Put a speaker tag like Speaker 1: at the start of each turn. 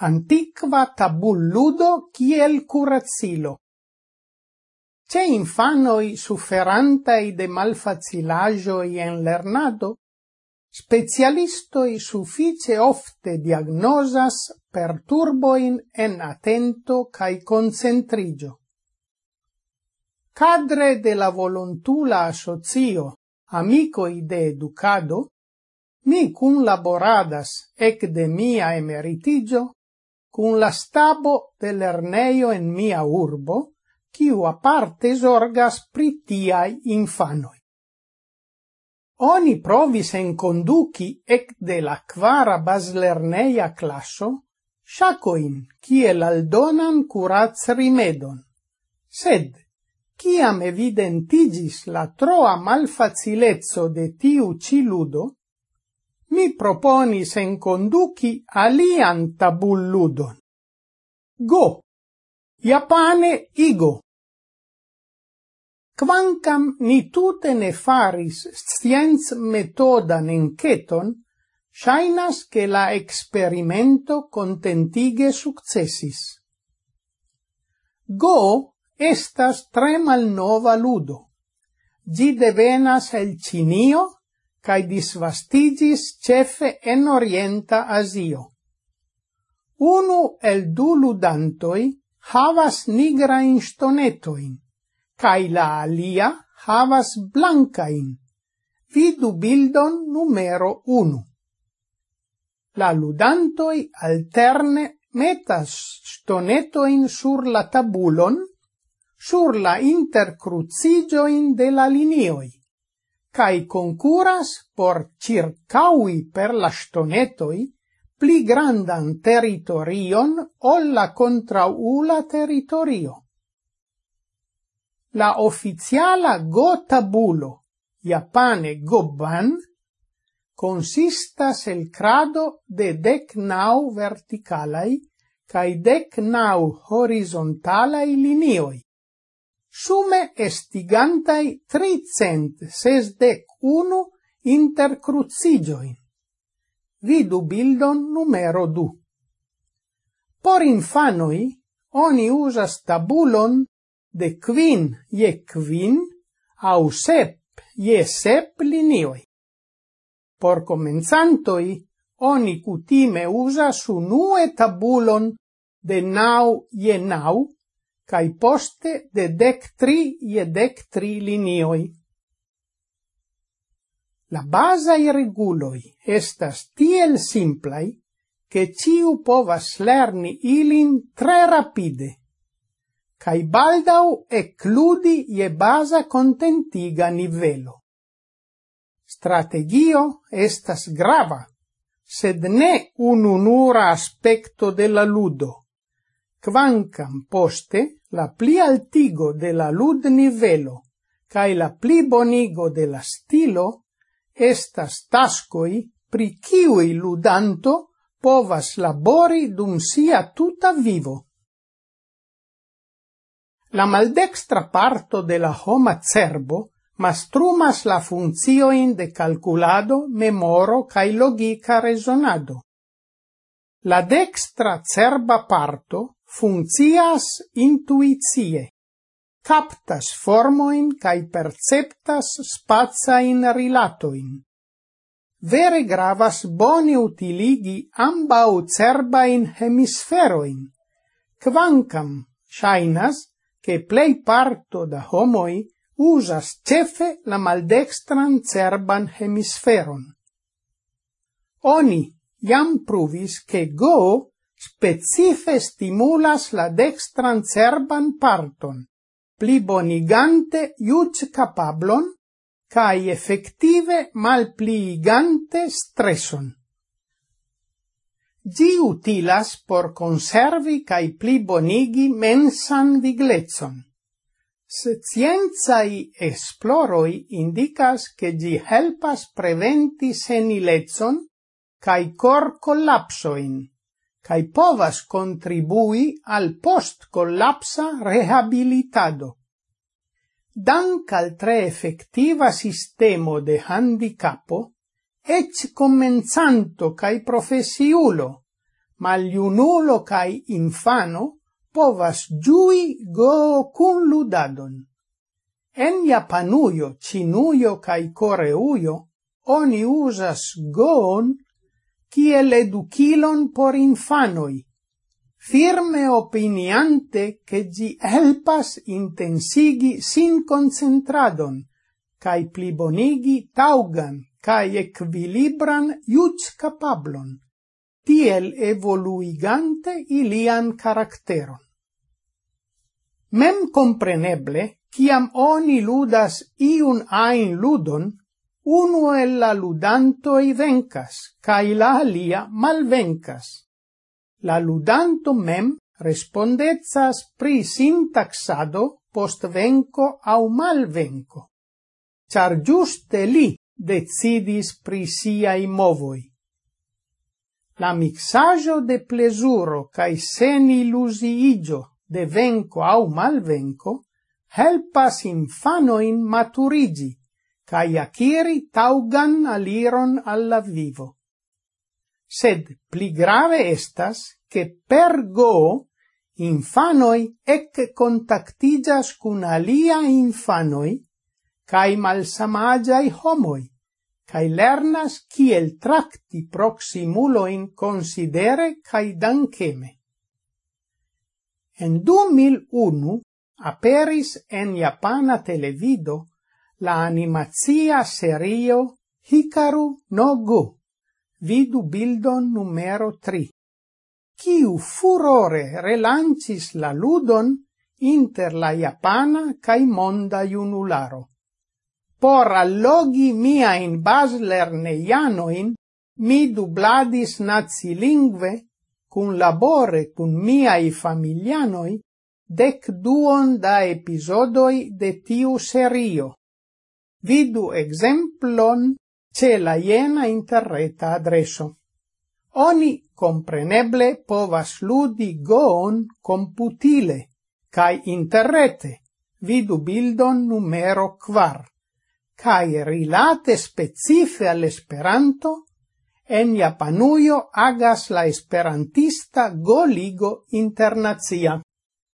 Speaker 1: antiqua tabulludo kiel curazzilo. Ce infanoi sufferantei de malfacilagioi en lernado, specialistoi suffice ofte diagnosas perturboin en atento cae concentrigio. Cadre de la volontula associo amicoi de educado, mi cun laboradas ec de mia emeritigio cun la stabo de lerneio en mia urbo, quiu aparte sorgas pri tiai infanoi. Oni provis en conduci ec de la quara baslerneia classo shacoin kiel aldonan curats rimedon. Sed, ciam evidentigis la troa malfacilezzo de tiu ciludo, ludo, mi proponis en conduci alian tabulludon. Go! Japane igo! Quancam ni tute ne faris scienz metodan enceton, shainas che la experimento contentige successis. Go estas tre malnova ludo. Gi devenas el Cinio cae disvastigis cefe en Orienta Asio. Unu el du ludantoi havas nigrain stonetoin, cae la alia havas blancain. Vidu bildon numero unu. La ludantoi alterne metas stonetoin sur la tabulon, sur la intercruzigioin de la linioi cae concuras por circaui per la stonetoi pli grandan territorion ol la contraula territorio. La oficiala go-tabulo, Japane Goban, consistas el crado de dec nau verticalai cae dec nau horizontalai linioi, sume estigantai tricent sesdec unu intercrucigioin. Vidu bildon numero du. Por infanoi, oni usas tabulon de quin je quin au sep je sep linioi. Por comenzantoi, oni cutime usas unue tabulon de nau je nau cae poste de dec tri ie dec tri linioi. La basai reguloi estas tiel simplai che ciu povas lerni ilin tre rapide, cae baldau ecludi je basa contentiga nivelo. Strategio estas grava, sed ne un unura aspecto della ludo quancam poste la pli altigo de la lud nivelo cae la pli bonigo de la stilo estas tascoi pri ciui ludanto povas labori dum sia tuta vivo. La maldextra parto de la homa cerbo mastrumas la funzioin de calculado, memoro cae logica resonado. La dextra cerba parto funccias intuitie, captas formoin cae perceptas spazain rilatoin. Vere gravas bone utiligi ambau cerbain hemisferoin, quancam shainas che plei parto da homoi usas cefe la maldextran cerban hemisferon. Oni jam pruvis che go specife stimulas la dextran cerban parton, pli bonigante iuc capablon, cae effective malpliigante stresson. Gi utilas por conservi cae pli bonigi mensan viglezzon. Se scienzai esploroi indicas che gi helpas preventi senilezzon cae cor collapsoin cae povas contribui al post-collapsa rehabilitado. Dank al tre effettiva sistemo de handicapo, ec commenzanto cae professiulo, maliunulo cae infano povas giui go cun ludadon. En Japanuio, Cinuio cae Coreuio, oni usas goon kiel educilon por infanoi, firme opiniante che gi helpas intensigi sin concentradon, cae plibonigi taugan cae equilibran iuc capablon, tiel evoluigante ilian caracteron. Mem compreneble, ciam oni ludas iun ain ludon, uno el la ludantoi vencas, cae la alia malvencas. La ludanto mem respondezas pri sintaxado post venco au malvenco, char giuste li decidis pri siai movoi. La mixaggio de plesuro cae sen illusiigio de venco au malvenco helpas infanoin maturigi, cae aciri taugan aliron alla vivo. Sed pli grave estas che per go infanoi ec contactigas cun alia infanoi cae malsamagiai homoi, cae lernas kiel tracti proximulo in considere cae dankeme. En 2001 aperis en Japana televido la animazia serio Hikaru no Go. Vidu bildon numero 3. Kiu furore relancis la ludon inter la japana cae monda iunularo. Por allogi miain baslerneianoin, mi dubladis nazilingve, cun labore cun miai familianoi, dec duon da episodoi de tiu serio. Vidu exemplon ce la iena interreta adreso. Oni compreneble povas ludi goon computile, cae interrete, vidu bildon numero quar, cae rilate specife all'esperanto, en Japanuio agas la esperantista Goligo Internazia.